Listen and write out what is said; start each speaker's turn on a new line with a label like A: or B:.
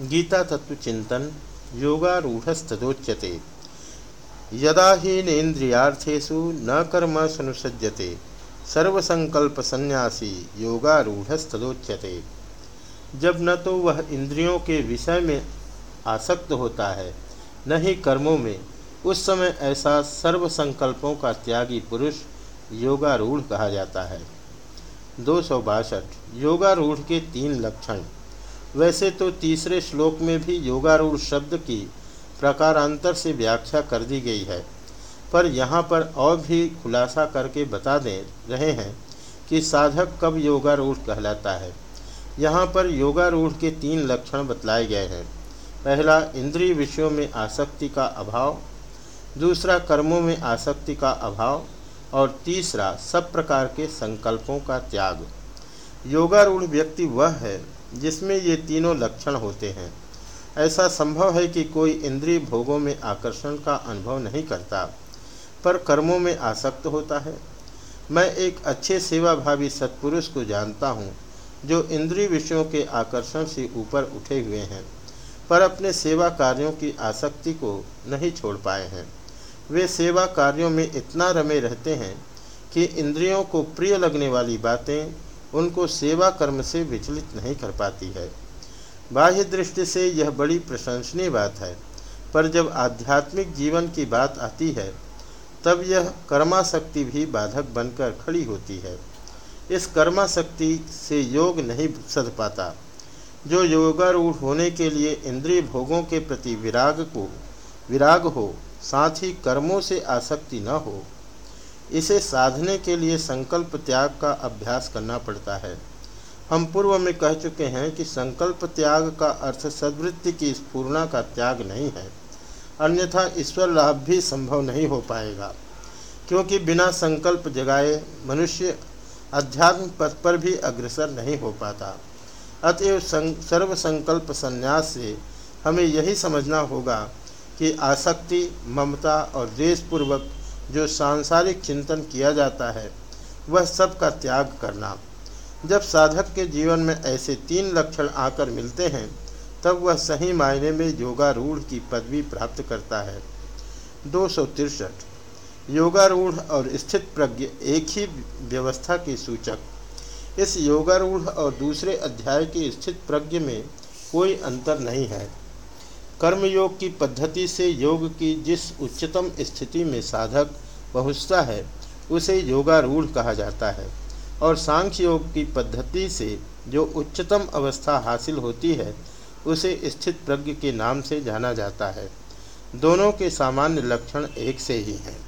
A: गीता तत्व चिंतन योगारूढ़स्तोच्यते यदा हीनेन्द्रियार्थेषु न कर्म सनुसज्जते सर्वसंकल्प सन्यासी योगारूढ़स्तोच्यते जब न तो वह इंद्रियों के विषय में आसक्त होता है, न ही कर्मों में, उस समय ऐसा सर्व संकल्पों का त्यागी पुरुष योगारूढ़ कहा जाता है। दो सौ बासठ, योगारूढ़ के तीन लक्षण। वैसे तो तीसरे श्लोक में भी योगारूढ़ शब्द की प्रकारांतर से व्याख्या कर दी गई है। पर यहाँ पर और भी खुलासा करके बता दे रहे हैं कि साधक कब योगारूढ़ कहलाता है। यहाँ पर योगारूढ़ के तीन लक्षण बतलाए गए हैं। पहला, इंद्रिय विषयों में आसक्ति का अभाव। दूसरा, कर्मों में आसक्ति का अभाव। और तीसरा, सब प्रकार के संकल्पों का त्याग। योगारूढ़ व्यक्ति वह है जिसमें ये तीनों लक्षण होते हैं। ऐसा संभव है कि कोई इंद्रिय भोगों में आकर्षण का अनुभव नहीं करता, पर कर्मों में आसक्त होता है। मैं एक अच्छे सेवाभावी सत्पुरुष को जानता हूँ, जो इंद्रिय विषयों के आकर्षण से ऊपर उठे हुए हैं, पर अपने सेवा कार्यों की आसक्ति को नहीं छोड़ पाए हैं। वे सेवा कार्यों में इतना रमे रहते हैं कि इंद्रियों को प्रिय लगने वाली बातें उनको सेवा कर्म से विचलित नहीं कर पाती है। बाह्य दृष्टि से यह बड़ी प्रशंसनीय बात है। पर जब आध्यात्मिक जीवन की बात आती है, तब यह कर्माशक्ति भी बाधक बनकर खड़ी होती है। इस कर्माशक्ति से योग नहीं सध पाता। जो योगारूढ़ होने के लिए इंद्रिय भोगों के प्रति विराग को, विराग हो, साथ ही कर्मों से आसक्ति न हो इसे साधने के लिए संकल्प त्याग का अभ्यास करना पड़ता है। हम पूर्व में कह चुके हैं कि संकल्प त्याग का अर्थ सद्वृत्ति की स्पूर्णा का त्याग नहीं है। अन्यथा ईश्वर लाभ भी संभव नहीं हो पाएगा। क्योंकि बिना संकल्प जगाए मनुष्य अध्यात्म पथ पर भी अग्रसर नहीं हो पाता। अतएव सर्व संकल्प संन्यास से हमें यही समझना होगा कि आसक्ति, ममता और द्वेषपूर्वक जो सांसारिक चिंतन किया जाता है, वह सब का त्याग करना। जब साधक के जीवन में ऐसे तीन लक्षण आकर मिलते हैं, तब वह सही मायने में योगारूढ़ की पदवी प्राप्त करता है। दो सौ तिरसठ। योगारूढ़ और स्थित प्रज्ञ एक ही व्यवस्था के सूचक। इस योगारूढ़ और दूसरे अध्याय के स्थित प्रज्ञ में कोई अंतर नहीं है। कर्मयोग की पद्धति से योग की जिस उच्चतम स्थिति में साधक पहुँचता है, उसे योगारूढ़ कहा जाता है। और सांख्य योग की पद्धति से जो उच्चतम अवस्था हासिल होती है, उसे स्थित प्रज्ञ के नाम से जाना जाता है। दोनों के सामान्य लक्षण एक से ही हैं।